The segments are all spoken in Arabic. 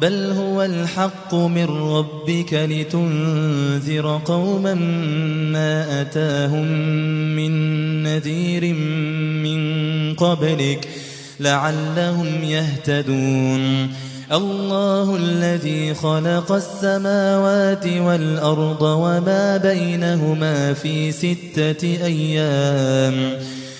بل هو الحق من ربك لتنذر قوما ما أتاهم من نذير من قبلك لعلهم يهتدون. الله الذي خلق السماوات والأرض وما بينهما في ستة أيام.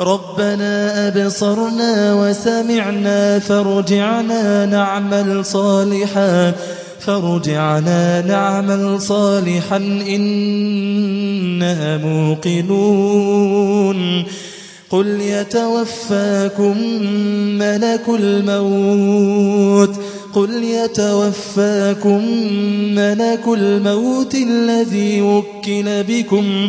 ربنا أبصرنا وسمعنا فارجعنا نعمل صالحا فارجعنا نعمل صالحا إنا موقنون قل يتوفاكم ملك الموت قل يتوفاكم ملك الموت الذي وكل بكم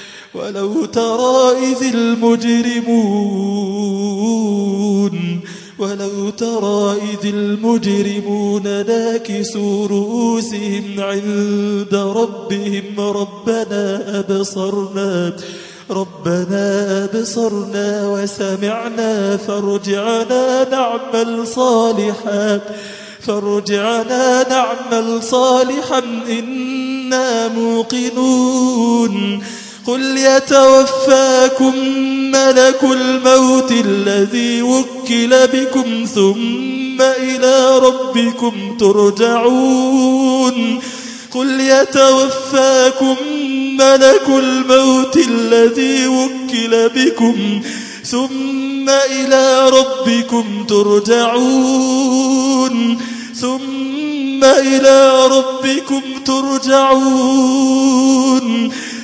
ولو ترى إذ المجرمون ولو ترى إذ المجرمون ناكسوا رؤوسهم عند ربهم ربنا أبصرنا ربنا أبصرنا وسمعنا فارجعنا نعمل صالحا فارجعنا نعمل صالحا إنا موقنون. قل يتوفاكم ملك الموت الذي وكل بكم ثم إلى ربكم ترجعون قل يتوفاكم ملك الموت الذي وكل بكم ثم إلى ربكم ترجعون ثم إلى ربكم ترجعون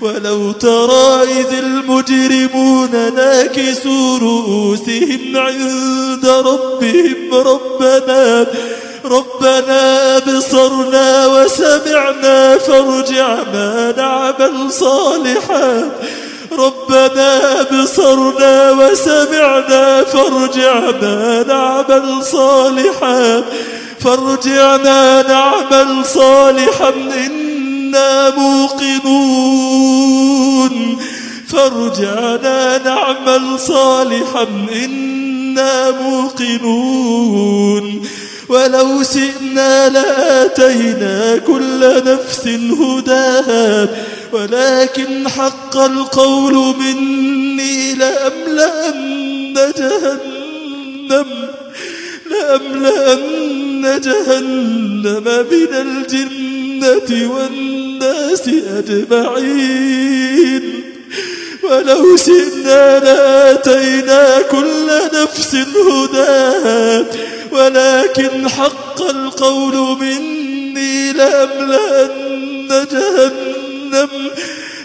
ولو ترى إذ المجرمون ناكسوا رؤوسهم عند ربهم ربنا ربنا أبصرنا وسمعنا فارجعنا نعمل صالحا ربنا أبصرنا وسمعنا فارجعنا نعمل صالحا فارجعنا نعمل صالحا إنا موقنون. فارجعنا نعمل صالحا إنا موقنون. ولو سئنا لآتينا كل نفس هداها. ولكن حق القول مني لأملأن جهنم لأملأن جهنم من الجنة والناس أجمعين. ولو شئنا لآتينا كل نفس هداها ولكن حق القول مني لأملأن جهنم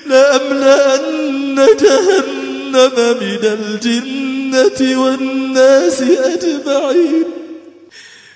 لأملأن جهنم من الجنة والناس أجمعين.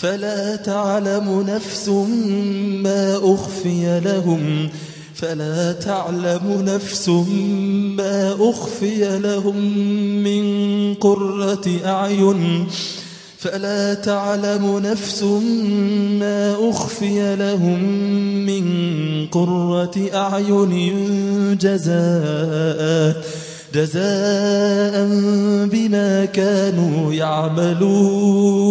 فلا تعلم نفس ما أخفي لهم. فلا تعلم نفس ما أخفي لهم من قرة أعين. فلا تعلم نفس ما أخفي لهم من قرة أعين جزاء جزاء بما كانوا يعملون.